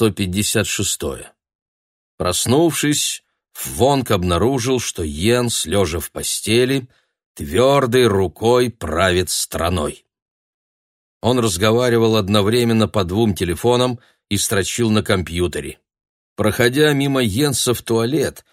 156. Проснувшись, Вонг обнаружил, что Йенс, лежа в постели, твердой рукой правит страной. Он разговаривал одновременно по двум телефонам и строчил на компьютере. Проходя мимо Йенса в туалет,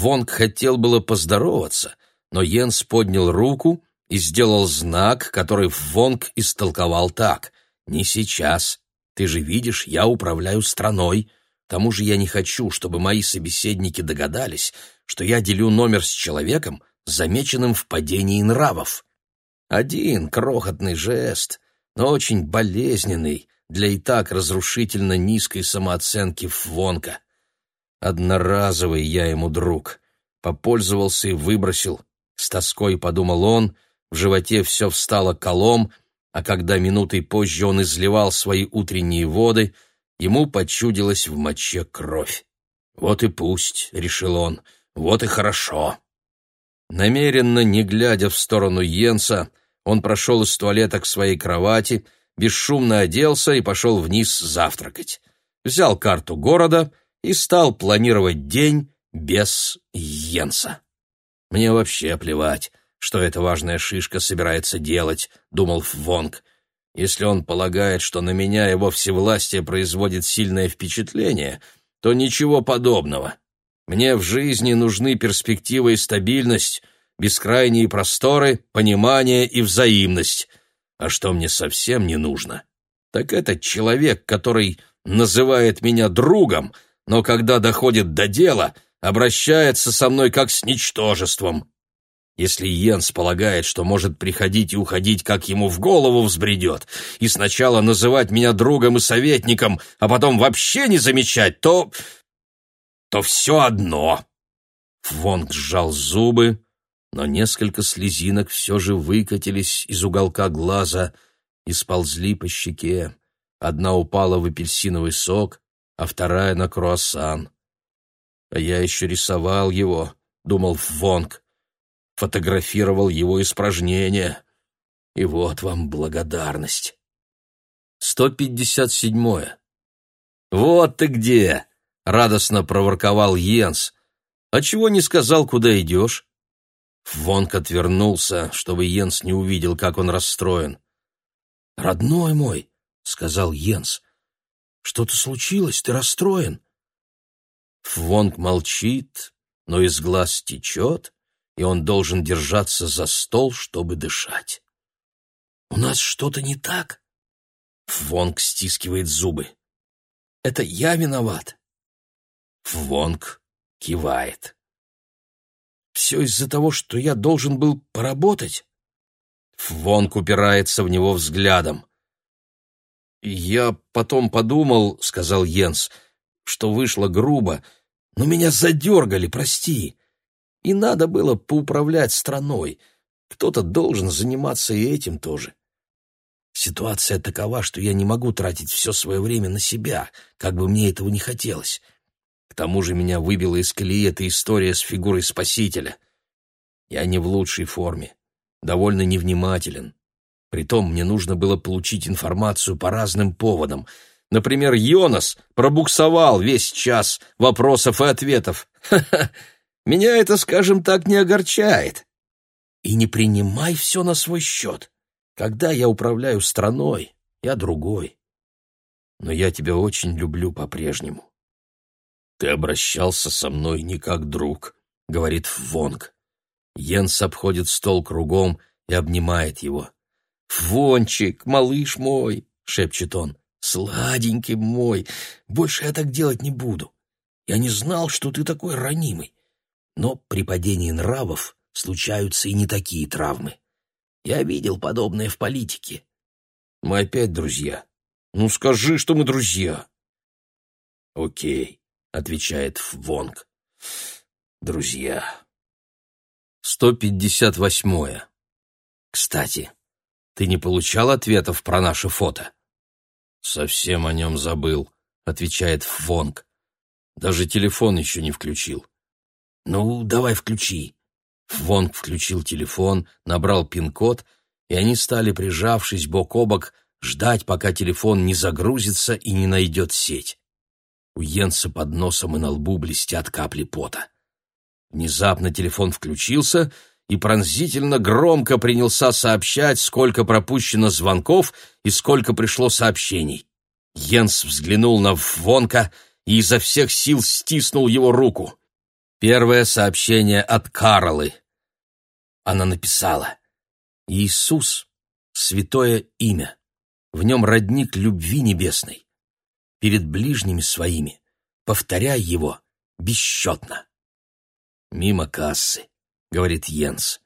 Вонг хотел было поздороваться, но Йенс поднял руку и сделал знак, который Вонг истолковал так «Не сейчас. Ты же видишь, я управляю страной. К тому же я не хочу, чтобы мои собеседники догадались, что я делю номер с человеком, замеченным в падении нравов. Один крохотный жест, но очень болезненный для и так разрушительно низкой самооценки Вонка. Одноразовый я ему друг. Попользовался и выбросил. С тоской подумал он, в животе все встало колом, а когда минутой позже он изливал свои утренние воды, ему почудилась в моче кровь. «Вот и пусть», — решил он, — «вот и хорошо». Намеренно, не глядя в сторону Йенса, он прошел из туалета к своей кровати, бесшумно оделся и пошел вниз завтракать. Взял карту города и стал планировать день без Йенса. «Мне вообще плевать, что эта важная шишка собирается делать», — думал Вонг. «Если он полагает, что на меня его всевластие производит сильное впечатление, то ничего подобного. Мне в жизни нужны перспективы и стабильность, бескрайние просторы, понимание и взаимность. А что мне совсем не нужно, так это человек, который называет меня другом, но когда доходит до дела, обращается со мной как с ничтожеством. Если Йенс полагает, что может приходить и уходить, как ему в голову взбредет, и сначала называть меня другом и советником, а потом вообще не замечать, то то все одно. Вонг сжал зубы, но несколько слезинок все же выкатились из уголка глаза и сползли по щеке. Одна упала в апельсиновый сок, а вторая на круассан. А я еще рисовал его, думал Вонг, фотографировал его испражнения. И вот вам благодарность. 157. «Вот ты где!» — радостно проворковал Йенс. «А чего не сказал, куда идешь?» Вонк отвернулся, чтобы Йенс не увидел, как он расстроен. «Родной мой», — сказал Йенс, — «что-то случилось, ты расстроен?» Вонг молчит, но из глаз течет, и он должен держаться за стол, чтобы дышать. «У нас что-то не так?» Вонг стискивает зубы. «Это я виноват?» Вонг кивает. «Все из-за того, что я должен был поработать?» Вонг упирается в него взглядом. «Я потом подумал, — сказал Йенс, — что вышло грубо, но меня задергали, прости. И надо было поуправлять страной. Кто-то должен заниматься и этим тоже. Ситуация такова, что я не могу тратить все свое время на себя, как бы мне этого не хотелось. К тому же меня выбила из колеи эта история с фигурой спасителя. Я не в лучшей форме, довольно невнимателен. Притом мне нужно было получить информацию по разным поводам. Например, Йонас пробуксовал весь час вопросов и ответов. Ха-ха, меня это, скажем так, не огорчает. И не принимай все на свой счет. Когда я управляю страной, я другой. Но я тебя очень люблю по-прежнему. «Ты обращался со мной не как друг», — говорит Вонг. Йенс обходит стол кругом и обнимает его. «Вончик, малыш мой!» — шепчет он. «Сладенький мой! Больше я так делать не буду. Я не знал, что ты такой ранимый. Но при падении нравов случаются и не такие травмы. Я видел подобное в политике. Мы опять друзья. Ну скажи, что мы друзья. Окей отвечает Вонг. Друзья. 158. Кстати, ты не получал ответов про наше фото? Совсем о нем забыл, отвечает Вонг. Даже телефон еще не включил. Ну, давай включи. Вонг включил телефон, набрал пин-код, и они стали, прижавшись бок о бок, ждать, пока телефон не загрузится и не найдет сеть. У Йенса под носом и на лбу блестят капли пота. Внезапно телефон включился и пронзительно громко принялся сообщать, сколько пропущено звонков и сколько пришло сообщений. Йенс взглянул на Вонка и изо всех сил стиснул его руку. Первое сообщение от Каролы. Она написала «Иисус — святое имя, в нем родник любви небесной. Перед ближними своими повторяй его бесчетно». «Мимо кассы», — говорит Йенс.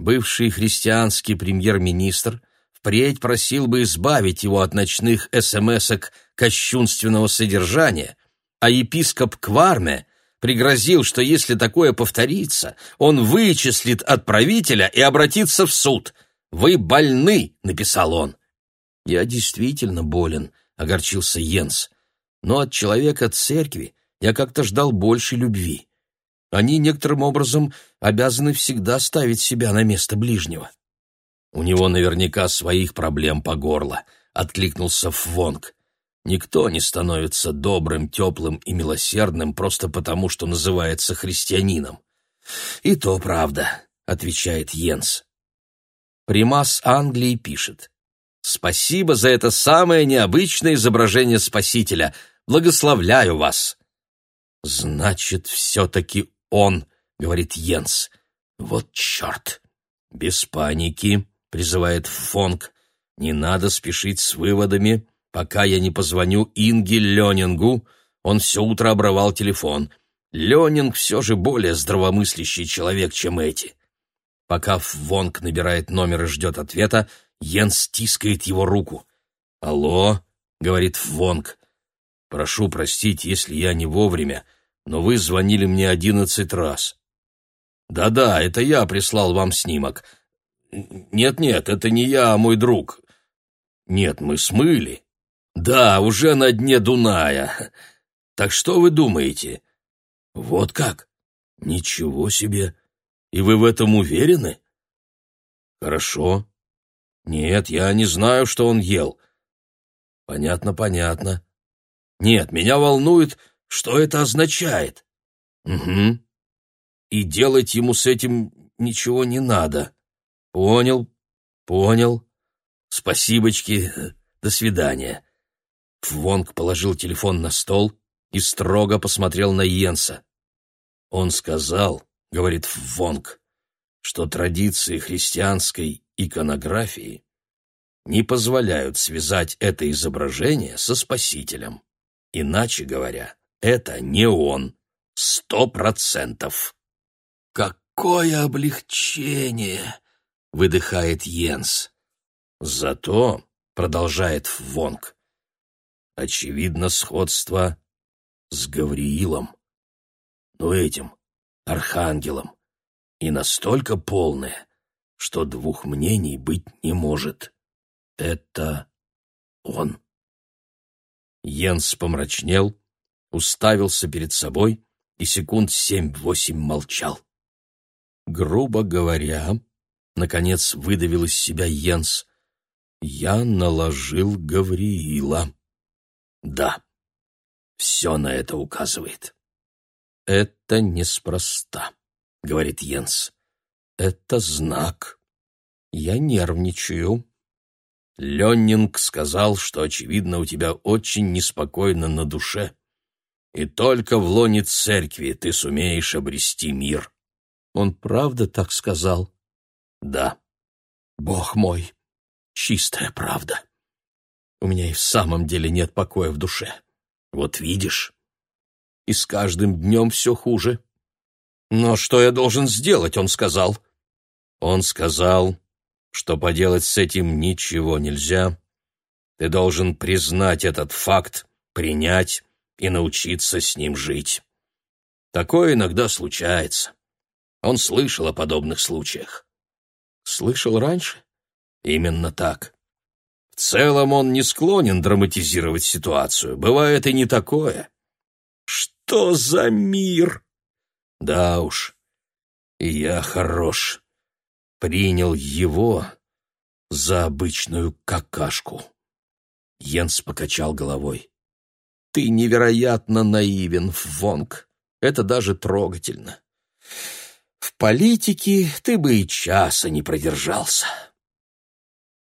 Бывший христианский премьер-министр впредь просил бы избавить его от ночных смс-ок кощунственного содержания, а епископ Кварме пригрозил, что если такое повторится, он вычислит отправителя и обратится в суд. «Вы больны», — написал он. «Я действительно болен», — огорчился Йенс. «Но от человека церкви я как-то ждал больше любви. Они некоторым образом обязаны всегда ставить себя на место ближнего». «У него наверняка своих проблем по горло», — откликнулся Фвонг. Никто не становится добрым, теплым и милосердным просто потому, что называется христианином. «И то правда», — отвечает Йенс. Примас Англии пишет. «Спасибо за это самое необычное изображение Спасителя. Благословляю вас». «Значит, все-таки он», — говорит Йенс. «Вот черт!» «Без паники», — призывает Фонг. «Не надо спешить с выводами. Пока я не позвоню Инге Ленингу, он все утро обрывал телефон. Ленинг все же более здравомыслящий человек, чем эти. Пока Вонг набирает номер и ждет ответа, Йен стискает его руку. «Алло», — говорит Вонг, — «прошу простить, если я не вовремя, но вы звонили мне одиннадцать раз». «Да-да, это я прислал вам снимок». «Нет-нет, это не я, а мой друг». «Нет, мы смыли». Да, уже на дне Дуная. Так что вы думаете? Вот как? Ничего себе. И вы в этом уверены? Хорошо. Нет, я не знаю, что он ел. Понятно, понятно. Нет, меня волнует, что это означает. Угу. И делать ему с этим ничего не надо. Понял, понял. Спасибочки, до свидания. Вонг положил телефон на стол и строго посмотрел на Йенса. «Он сказал, — говорит Вонг, — что традиции христианской иконографии не позволяют связать это изображение со Спасителем. Иначе говоря, это не он. Сто процентов». «Какое облегчение!» — выдыхает Йенс. «Зато, — продолжает Вонг, очевидно, сходство с Гавриилом. Но этим, архангелом, и настолько полное, что двух мнений быть не может. Это он. Йенс помрачнел, уставился перед собой и секунд семь-восемь молчал. Грубо говоря, наконец выдавил из себя Йенс, я наложил Гавриила. Да, все на это указывает. Это неспроста, говорит Йенс. Это знак. Я нервничаю. Леннинг сказал, что, очевидно, у тебя очень неспокойно на душе, и только в лоне церкви ты сумеешь обрести мир. Он правда так сказал? Да. Бог мой, чистая правда. У меня и в самом деле нет покоя в душе. Вот видишь. И с каждым днем все хуже. Но что я должен сделать, он сказал. Он сказал, что поделать с этим ничего нельзя. Ты должен признать этот факт, принять и научиться с ним жить. Такое иногда случается. Он слышал о подобных случаях. Слышал раньше? Именно так. В целом он не склонен драматизировать ситуацию. Бывает и не такое. Что за мир? Да уж, я хорош. Принял его за обычную какашку. Йенс покачал головой. Ты невероятно наивен, Вонг. Это даже трогательно. В политике ты бы и часа не продержался.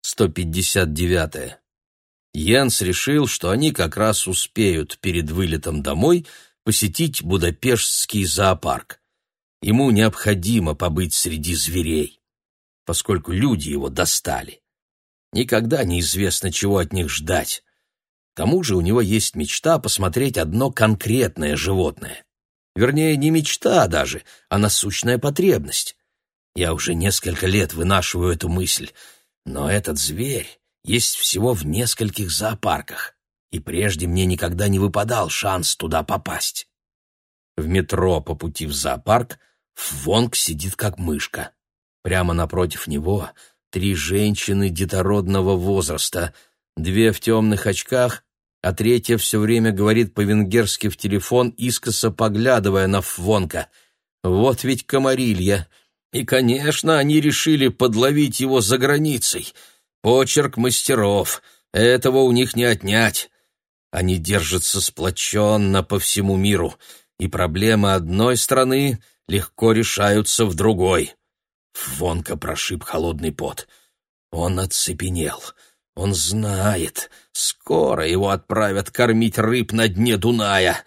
159. -е. Йенс решил, что они как раз успеют перед вылетом домой посетить Будапештский зоопарк. Ему необходимо побыть среди зверей, поскольку люди его достали. Никогда неизвестно, чего от них ждать. К тому же у него есть мечта посмотреть одно конкретное животное. Вернее, не мечта даже, а насущная потребность. Я уже несколько лет вынашиваю эту мысль, но этот зверь есть всего в нескольких зоопарках, и прежде мне никогда не выпадал шанс туда попасть. В метро по пути в зоопарк Вонг сидит как мышка. Прямо напротив него три женщины детородного возраста, две в темных очках, а третья все время говорит по-венгерски в телефон, искоса поглядывая на Фвонка. Вот ведь комарилья. И, конечно, они решили подловить его за границей — Почерк мастеров. Этого у них не отнять. Они держатся сплоченно по всему миру, и проблемы одной страны легко решаются в другой. Вонка прошиб холодный пот. Он оцепенел. Он знает, скоро его отправят кормить рыб на дне Дуная.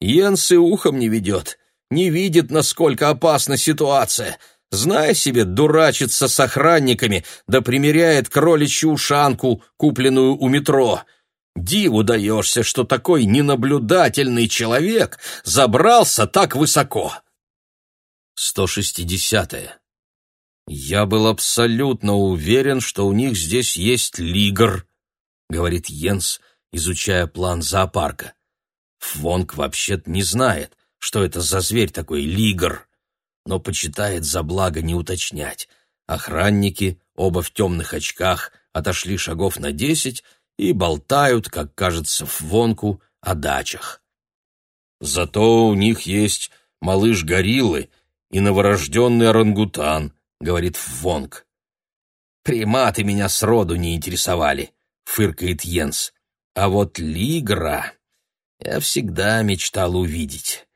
Йенс и ухом не ведет, не видит, насколько опасна ситуация — Зная себе, дурачится с охранниками, да примеряет кроличью ушанку, купленную у метро. Диву даешься, что такой ненаблюдательный человек забрался так высоко. 160. -е. «Я был абсолютно уверен, что у них здесь есть лигр», — говорит Йенс, изучая план зоопарка. Фвонг вообще-то не знает, что это за зверь такой лигр но почитает за благо не уточнять. Охранники, оба в темных очках, отошли шагов на десять и болтают, как кажется, в вонку о дачах. «Зато у них есть малыш гориллы и новорожденный орангутан», — говорит Вонг. «Приматы меня сроду не интересовали», — фыркает Йенс. «А вот лигра я всегда мечтал увидеть.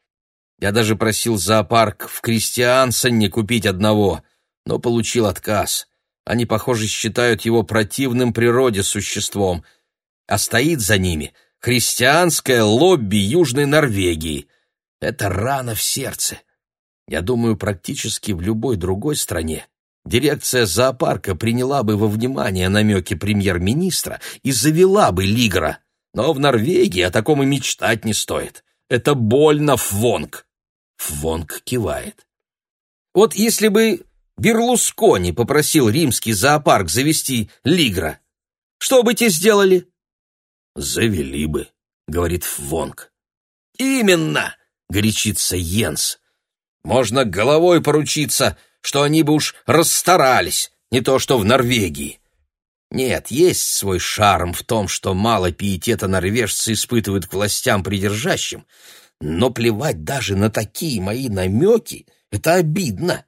Я даже просил зоопарк в Кристиансоне купить одного, но получил отказ. Они, похоже, считают его противным природе существом, а стоит за ними христианское лобби Южной Норвегии. Это рана в сердце. Я думаю, практически в любой другой стране дирекция зоопарка приняла бы во внимание намеки премьер-министра и завела бы лигра. Но в Норвегии о таком и мечтать не стоит. Это больно, Фвонг. Фвонг кивает. Вот если бы Берлускони попросил римский зоопарк завести лигра, что бы те сделали? Завели бы, говорит Фвонг. Именно, горячится Йенс. Можно головой поручиться, что они бы уж расстарались, не то что в Норвегии. Нет, есть свой шарм в том, что мало пиетета норвежцы испытывают к властям придержащим, но плевать даже на такие мои намеки — это обидно.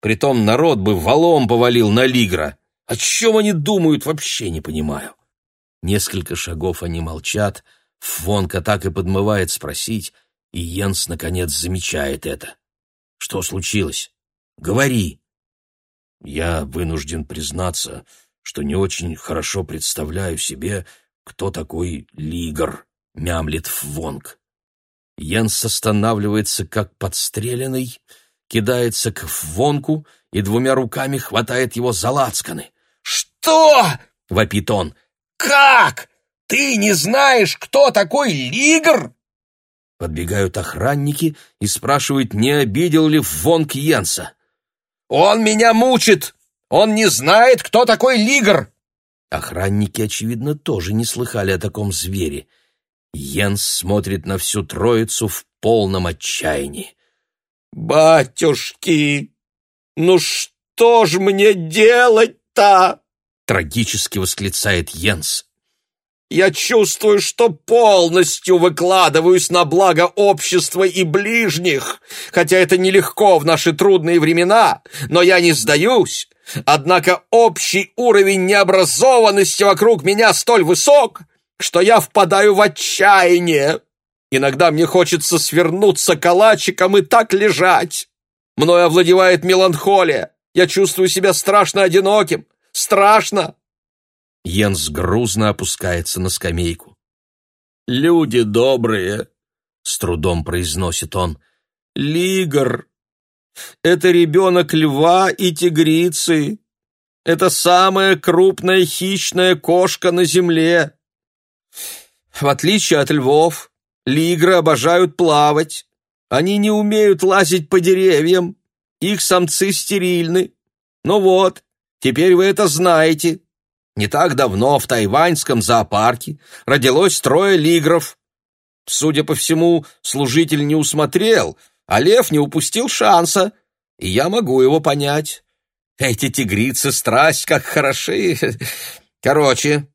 Притом народ бы валом повалил на Лигра. О чем они думают, вообще не понимаю. Несколько шагов они молчат, Фонка так и подмывает спросить, и Йенс, наконец, замечает это. «Что случилось? Говори!» «Я вынужден признаться, что не очень хорошо представляю себе, кто такой Лигр», — мямлит Фвонг. Йенс останавливается как подстреленный, кидается к Вонку и двумя руками хватает его за лацканы. «Что?» — вопит он. «Как? Ты не знаешь, кто такой Лигр?» Подбегают охранники и спрашивают, не обидел ли Вонк Йенса. «Он меня мучит! Он не знает, кто такой Лигр!» Охранники, очевидно, тоже не слыхали о таком звере. Йенс смотрит на всю троицу в полном отчаянии. «Батюшки, ну что ж мне делать-то?» Трагически восклицает Йенс. «Я чувствую, что полностью выкладываюсь на благо общества и ближних, хотя это нелегко в наши трудные времена, но я не сдаюсь. Однако общий уровень необразованности вокруг меня столь высок, что я впадаю в отчаяние. Иногда мне хочется свернуться калачиком и так лежать. Мною овладевает меланхолия. Я чувствую себя страшно одиноким. Страшно!» Йенс грузно опускается на скамейку. «Люди добрые!» — с трудом произносит он. «Лигр! Это ребенок льва и тигрицы. Это самая крупная хищная кошка на земле. В отличие от львов, лигры обожают плавать. Они не умеют лазить по деревьям. Их самцы стерильны. Ну вот, теперь вы это знаете. Не так давно в тайваньском зоопарке родилось трое лигров. Судя по всему, служитель не усмотрел, а лев не упустил шанса, и я могу его понять. Эти тигрицы страсть как хороши. Короче,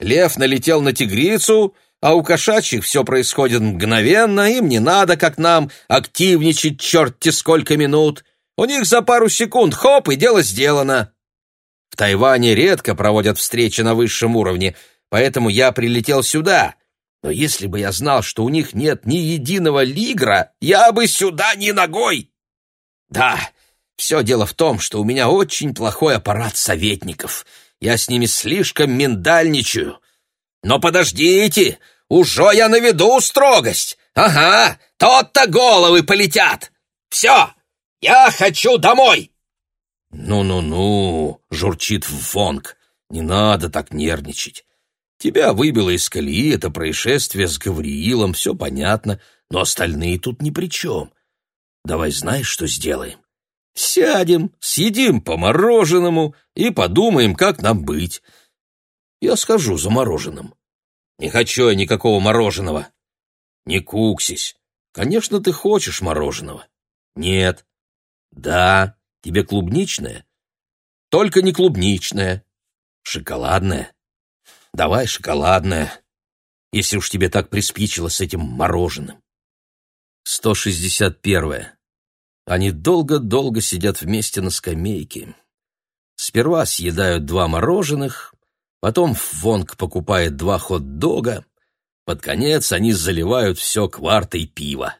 лев налетел на тигрицу, а у кошачьих все происходит мгновенно, им не надо, как нам, активничать черти сколько минут. У них за пару секунд хоп, и дело сделано. В Тайване редко проводят встречи на высшем уровне, поэтому я прилетел сюда. Но если бы я знал, что у них нет ни единого лигра, я бы сюда ни ногой. Да, все дело в том, что у меня очень плохой аппарат советников. Я с ними слишком миндальничаю. Но подождите, уже я наведу строгость. Ага, тот-то головы полетят. Все, я хочу домой. «Ну-ну-ну», — журчит Вонг, — «не надо так нервничать. Тебя выбило из колеи это происшествие с Гавриилом, все понятно, но остальные тут ни при чем. Давай знаешь, что сделаем? Сядем, съедим по мороженому и подумаем, как нам быть. Я схожу за мороженым. Не хочу я никакого мороженого. Не куксись. Конечно, ты хочешь мороженого. Нет. Да. Тебе клубничное? Только не клубничное. Шоколадное? Давай шоколадное, если уж тебе так приспичило с этим мороженым. 161. Они долго-долго сидят вместе на скамейке. Сперва съедают два мороженых, потом Вонг покупает два хот-дога, под конец они заливают все квартой пива.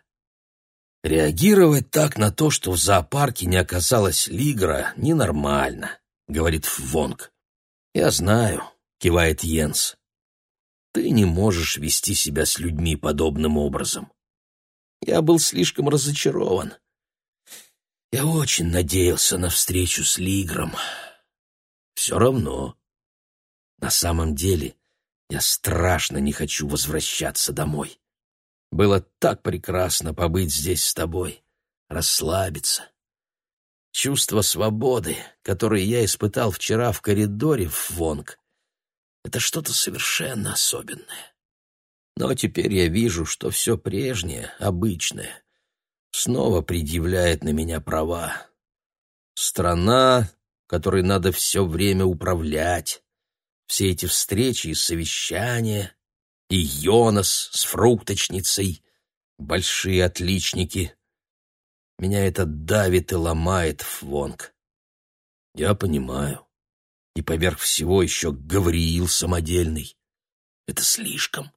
Реагировать так на то, что в зоопарке не оказалось лигра, ненормально, говорит Вонг. Я знаю, кивает Йенс. Ты не можешь вести себя с людьми подобным образом. Я был слишком разочарован. Я очень надеялся на встречу с Лигром. Все равно. На самом деле, я страшно не хочу возвращаться домой. Было так прекрасно побыть здесь с тобой, расслабиться. Чувство свободы, которое я испытал вчера в коридоре в Вонг, это что-то совершенно особенное. Но теперь я вижу, что все прежнее, обычное, снова предъявляет на меня права. Страна, которой надо все время управлять, все эти встречи и совещания — и Йонас с фрукточницей, большие отличники. Меня это давит и ломает, Фвонг. Я понимаю. И поверх всего еще Гавриил самодельный. Это слишком.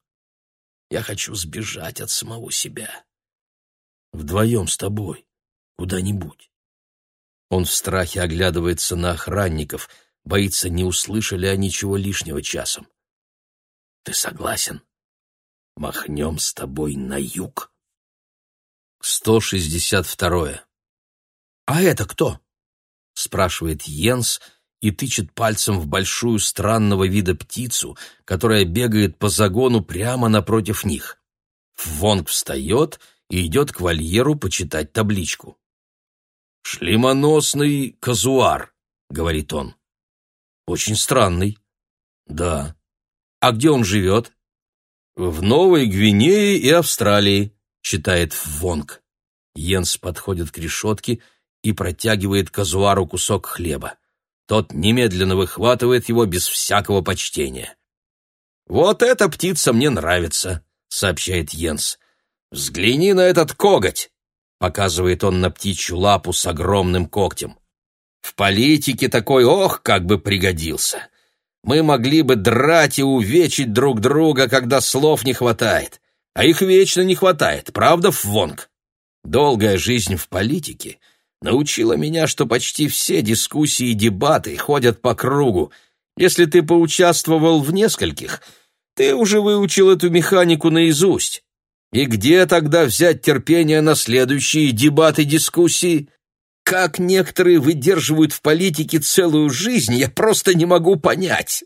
Я хочу сбежать от самого себя. Вдвоем с тобой, куда-нибудь. Он в страхе оглядывается на охранников, боится, не услышали они чего лишнего часом. Ты согласен? Махнем с тобой на юг. 162. «А это кто?» — спрашивает Йенс и тычет пальцем в большую странного вида птицу, которая бегает по загону прямо напротив них. Вонг встает и идет к вольеру почитать табличку. «Шлемоносный казуар», — говорит он. «Очень странный». «Да». А где он живет? В Новой Гвинее и Австралии, читает Вонг. Йенс подходит к решетке и протягивает казуару кусок хлеба. Тот немедленно выхватывает его без всякого почтения. «Вот эта птица мне нравится», — сообщает Йенс. «Взгляни на этот коготь!» — показывает он на птичью лапу с огромным когтем. «В политике такой ох, как бы пригодился. Мы могли бы драть и увечить друг друга, когда слов не хватает. А их вечно не хватает, правда, Фвонг? Долгая жизнь в политике научила меня, что почти все дискуссии и дебаты ходят по кругу. Если ты поучаствовал в нескольких, ты уже выучил эту механику наизусть. И где тогда взять терпение на следующие дебаты-дискуссии? Как некоторые выдерживают в политике целую жизнь, я просто не могу понять.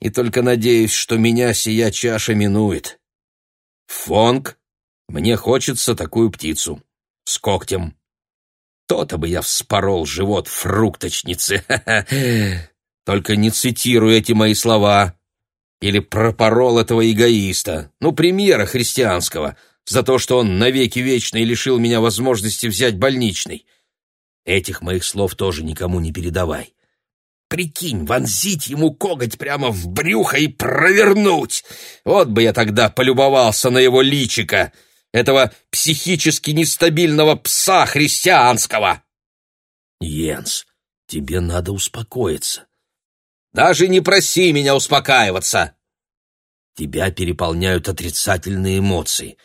И только надеюсь, что меня сия чаша минует. Фонг, мне хочется такую птицу. С когтем. То-то бы я вспорол живот фрукточницы. Только не цитируй эти мои слова. Или пропорол этого эгоиста, ну, премьера христианского, за то, что он навеки вечный лишил меня возможности взять больничный. Этих моих слов тоже никому не передавай. Прикинь, вонзить ему коготь прямо в брюхо и провернуть. Вот бы я тогда полюбовался на его личико, этого психически нестабильного пса христианского. Йенс, тебе надо успокоиться. Даже не проси меня успокаиваться. Тебя переполняют отрицательные эмоции.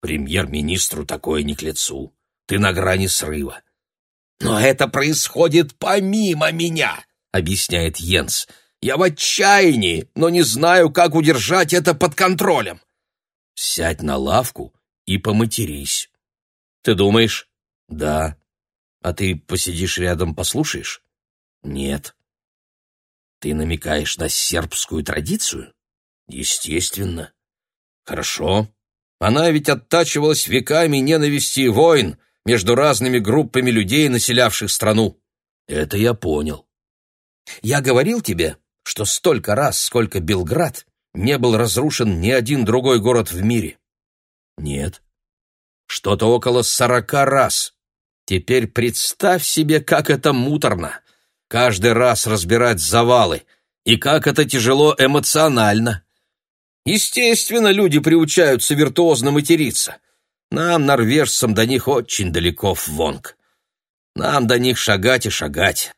Премьер-министру такое не к лицу. Ты на грани срыва. Но это происходит помимо меня, объясняет Йенс. Я в отчаянии, но не знаю, как удержать это под контролем. Сядь на лавку и поматерись. Ты думаешь? Да. А ты посидишь рядом, послушаешь? Нет. Ты намекаешь на сербскую традицию? Естественно. Хорошо. Она ведь оттачивалась веками ненависти и войн, между разными группами людей, населявших страну. Это я понял. Я говорил тебе, что столько раз, сколько Белград, не был разрушен ни один другой город в мире. Нет. Что-то около сорока раз. Теперь представь себе, как это муторно. Каждый раз разбирать завалы. И как это тяжело эмоционально. Естественно, люди приучаются виртуозно материться. Нам, норвежцам, до них очень далеко Вонг. Нам до них шагать и шагать.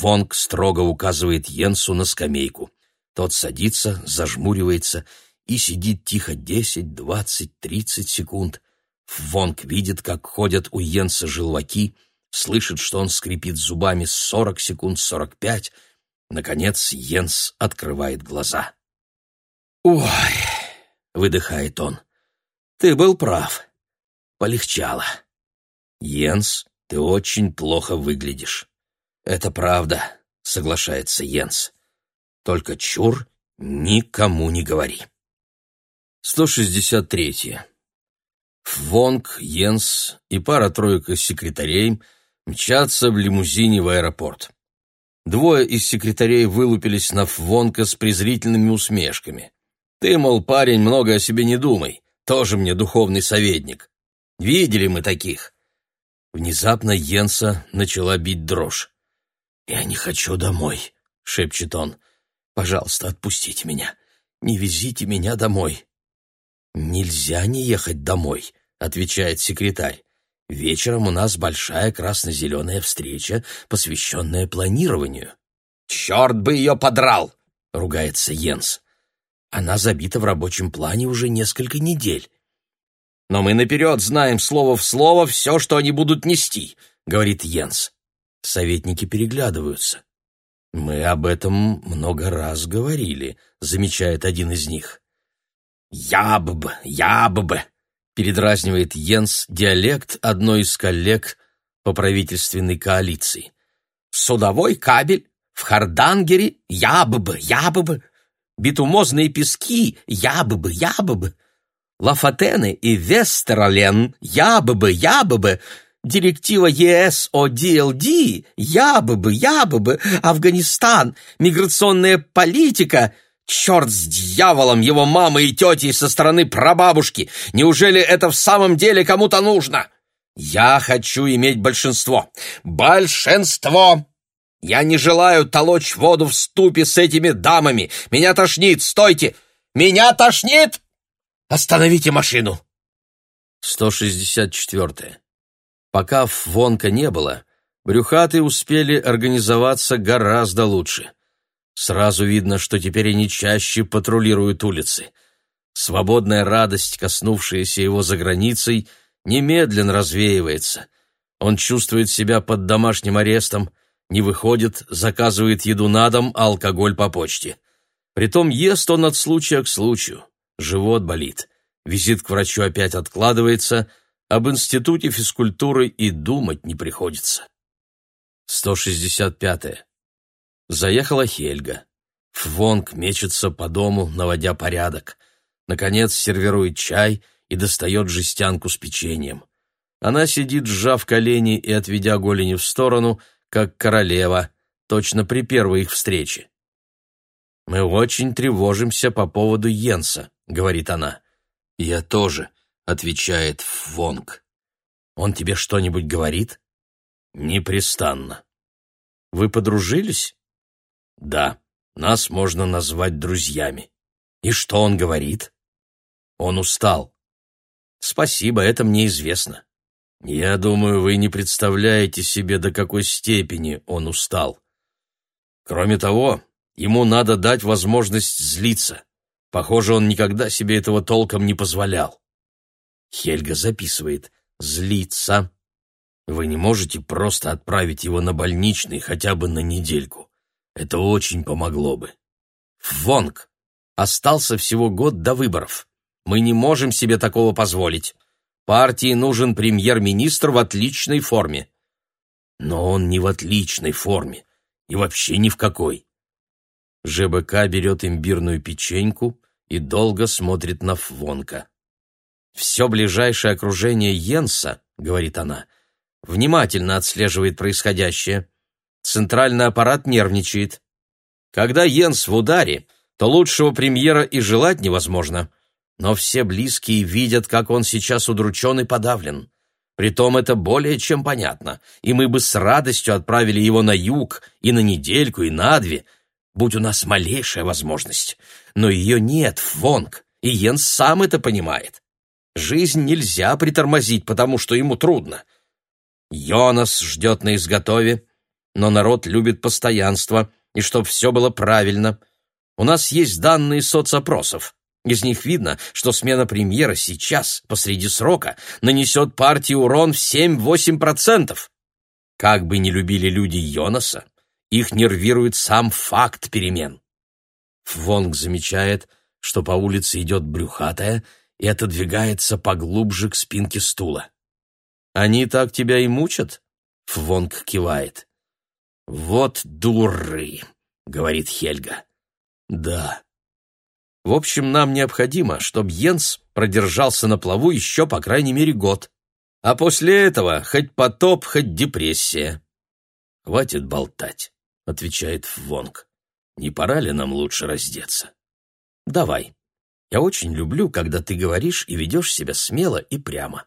Вонг строго указывает Йенсу на скамейку. Тот садится, зажмуривается и сидит тихо десять, двадцать, тридцать секунд. Вонг видит, как ходят у Йенса желваки, слышит, что он скрипит зубами сорок секунд, сорок пять. Наконец Йенс открывает глаза. «Ой!» — выдыхает он. Ты был прав. Полегчало. Йенс, ты очень плохо выглядишь. Это правда, соглашается Йенс. Только чур никому не говори. 163. Вонг, Йенс и пара-тройка секретарей мчатся в лимузине в аэропорт. Двое из секретарей вылупились на Фвонка с презрительными усмешками. «Ты, мол, парень, много о себе не думай тоже мне духовный советник. Видели мы таких. Внезапно Йенса начала бить дрожь. «Я не хочу домой», — шепчет он. «Пожалуйста, отпустите меня. Не везите меня домой». «Нельзя не ехать домой», — отвечает секретарь. «Вечером у нас большая красно-зеленая встреча, посвященная планированию». «Черт бы ее подрал!» — ругается Йенс. Она забита в рабочем плане уже несколько недель. «Но мы наперед знаем слово в слово все, что они будут нести», — говорит Йенс. Советники переглядываются. «Мы об этом много раз говорили», — замечает один из них. «Ябб, ябб», — передразнивает Йенс диалект одной из коллег по правительственной коалиции. «Судовой кабель в Хардангере, ябб, ябб, битумозные пески, ябыбы, ябыбы, Лафатены и Вестеролен, ябыбы, ябыбы, директива ЕС о ДЛД, ябыбы, ябыбы, Афганистан, миграционная политика, черт с дьяволом, его мамой и тетей со стороны прабабушки, неужели это в самом деле кому-то нужно? Я хочу иметь большинство. Большинство! Я не желаю толочь воду в ступе с этими дамами. Меня тошнит. Стойте! Меня тошнит! Остановите машину!» 164. Пока Вонка не было, брюхаты успели организоваться гораздо лучше. Сразу видно, что теперь они чаще патрулируют улицы. Свободная радость, коснувшаяся его за границей, немедленно развеивается. Он чувствует себя под домашним арестом, не выходит, заказывает еду на дом, а алкоголь по почте. Притом ест он от случая к случаю. Живот болит. Визит к врачу опять откладывается, об институте физкультуры и думать не приходится. 165. -е. Заехала Хельга. Фвонг мечется по дому, наводя порядок. Наконец сервирует чай и достает жестянку с печеньем. Она сидит, сжав колени и отведя голени в сторону, как королева, точно при первой их встрече. «Мы очень тревожимся по поводу Йенса», — говорит она. «Я тоже», — отвечает Фвонг. «Он тебе что-нибудь говорит?» «Непрестанно». «Вы подружились?» «Да, нас можно назвать друзьями». «И что он говорит?» «Он устал». «Спасибо, это мне известно». «Я думаю, вы не представляете себе, до какой степени он устал. Кроме того, ему надо дать возможность злиться. Похоже, он никогда себе этого толком не позволял». Хельга записывает «злиться». Вы не можете просто отправить его на больничный хотя бы на недельку. Это очень помогло бы. Вонг. Остался всего год до выборов. Мы не можем себе такого позволить. Партии нужен премьер-министр в отличной форме. Но он не в отличной форме. И вообще ни в какой. ЖБК берет имбирную печеньку и долго смотрит на Фвонка. «Все ближайшее окружение Йенса, — говорит она, — внимательно отслеживает происходящее. Центральный аппарат нервничает. Когда Йенс в ударе, то лучшего премьера и желать невозможно. Но все близкие видят, как он сейчас удручен и подавлен. Притом это более чем понятно, и мы бы с радостью отправили его на юг и на недельку, и на две, будь у нас малейшая возможность. Но ее нет, Фонг, и Йенс сам это понимает. Жизнь нельзя притормозить, потому что ему трудно. Йонас ждет на изготове, но народ любит постоянство, и чтоб все было правильно. У нас есть данные соцопросов. Из них видно, что смена премьера сейчас, посреди срока, нанесет партии урон в 7-8%. Как бы ни любили люди Йонаса, их нервирует сам факт перемен. Фвонг замечает, что по улице идет брюхатая и отодвигается поглубже к спинке стула. «Они так тебя и мучат?» — Фвонг кивает. «Вот дуры», — говорит Хельга. «Да». В общем, нам необходимо, чтобы Йенс продержался на плаву еще по крайней мере год. А после этого хоть потоп, хоть депрессия. «Хватит болтать», — отвечает Вонг. «Не пора ли нам лучше раздеться?» «Давай. Я очень люблю, когда ты говоришь и ведешь себя смело и прямо».